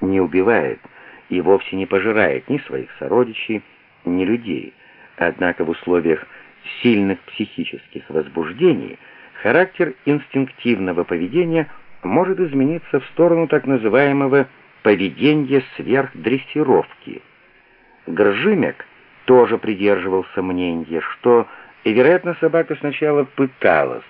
не убивает и вовсе не пожирает ни своих сородичей, ни людей. Однако в условиях сильных психических возбуждений характер инстинктивного поведения может измениться в сторону так называемого поведения сверхдрессировки. Гржимек тоже придерживался мнения, что, и, вероятно, собака сначала пыталась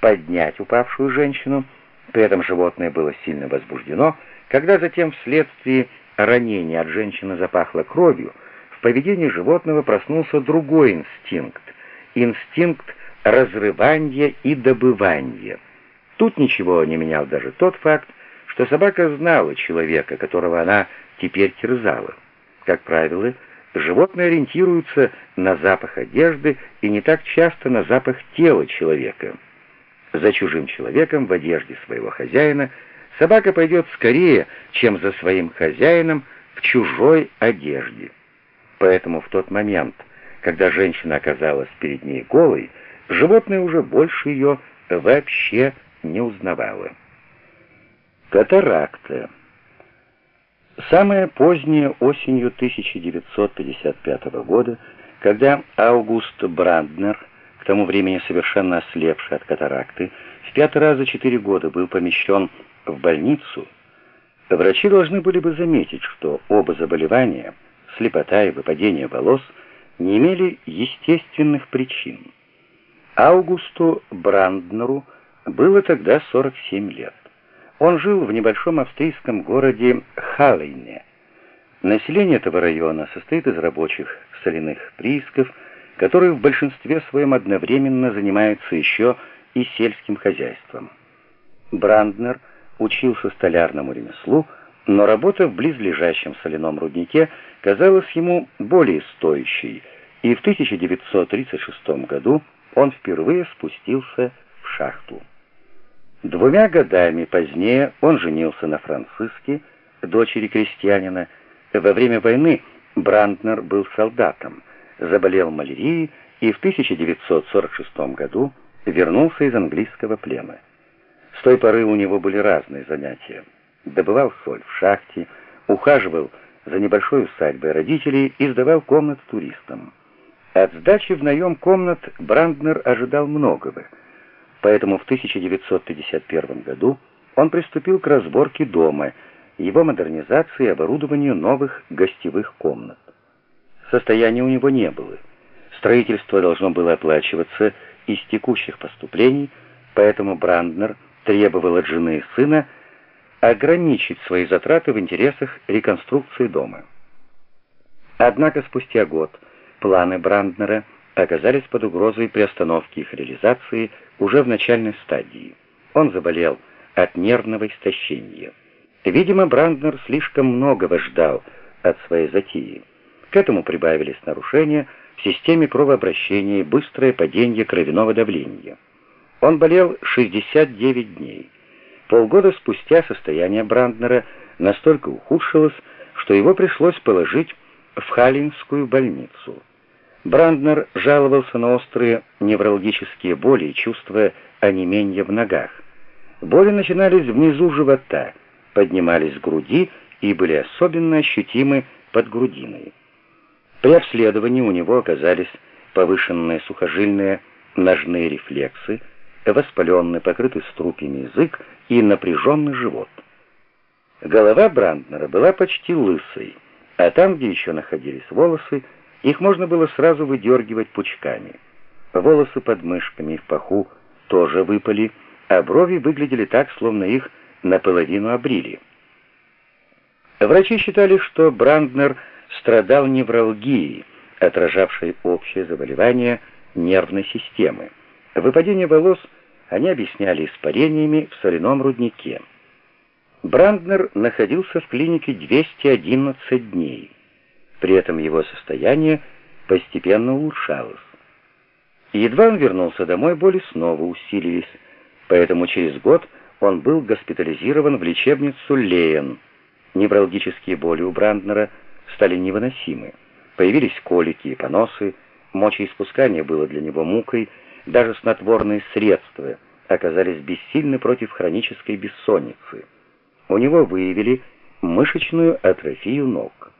поднять упавшую женщину, при этом животное было сильно возбуждено, когда затем вследствие ранения от женщины запахло кровью, в поведении животного проснулся другой инстинкт — инстинкт разрывания и добывания. Тут ничего не менял даже тот факт, что собака знала человека, которого она теперь терзала. Как правило, животные ориентируются на запах одежды и не так часто на запах тела человека. За чужим человеком в одежде своего хозяина собака пойдет скорее, чем за своим хозяином в чужой одежде. Поэтому в тот момент, когда женщина оказалась перед ней голой, животное уже больше ее вообще не узнавало. Катаракта. Самое позднее осенью 1955 года, когда Аугуст Бранднер, тому времени совершенно ослепший от катаракты, в пятый раз за четыре года был помещен в больницу, врачи должны были бы заметить, что оба заболевания, слепота и выпадение волос, не имели естественных причин. Аугусту Бранднеру было тогда 47 лет. Он жил в небольшом австрийском городе Халлейне. Население этого района состоит из рабочих соляных приисков, которые в большинстве своем одновременно занимаются еще и сельским хозяйством. Бранднер учился столярному ремеслу, но работа в близлежащем соляном руднике казалась ему более стоящей, и в 1936 году он впервые спустился в шахту. Двумя годами позднее он женился на Франциске, дочери крестьянина. Во время войны Бранднер был солдатом, заболел малярией и в 1946 году вернулся из английского плена. С той поры у него были разные занятия. Добывал соль в шахте, ухаживал за небольшой усадьбой родителей и сдавал комнат туристам. От сдачи в наем комнат Бранднер ожидал многого — Поэтому в 1951 году он приступил к разборке дома, его модернизации и оборудованию новых гостевых комнат. Состояния у него не было. Строительство должно было оплачиваться из текущих поступлений, поэтому Бранднер требовал от жены и сына ограничить свои затраты в интересах реконструкции дома. Однако спустя год планы Бранднера – оказались под угрозой приостановки их реализации уже в начальной стадии. Он заболел от нервного истощения. Видимо, Бранднер слишком многого ждал от своей затеи. К этому прибавились нарушения в системе кровообращения и быстрое падение кровяного давления. Он болел 69 дней. Полгода спустя состояние Бранднера настолько ухудшилось, что его пришлось положить в Халинскую больницу. Бранднер жаловался на острые неврологические боли и чувство онемения в ногах. Боли начинались внизу живота, поднимались с груди и были особенно ощутимы под грудиной. При обследовании у него оказались повышенные сухожильные ножные рефлексы, воспаленный, покрытый струпьями язык и напряженный живот. Голова Бранднера была почти лысой, а там, где еще находились волосы, их можно было сразу выдергивать пучками. Волосы под мышками в паху тоже выпали, а брови выглядели так, словно их наполовину обрили. Врачи считали, что Бранднер страдал невралгией, отражавшей общее заболевание нервной системы. Выпадение волос они объясняли испарениями в соляном руднике. Бранднер находился в клинике 211 дней. При этом его состояние постепенно улучшалось. Едва он вернулся домой, боли снова усилились, поэтому через год он был госпитализирован в лечебницу Лейен. Неврологические боли у Бранднера стали невыносимы. Появились колики и поносы, мочеиспускание было для него мукой, даже снотворные средства оказались бессильны против хронической бессонницы. У него выявили мышечную атрофию ног.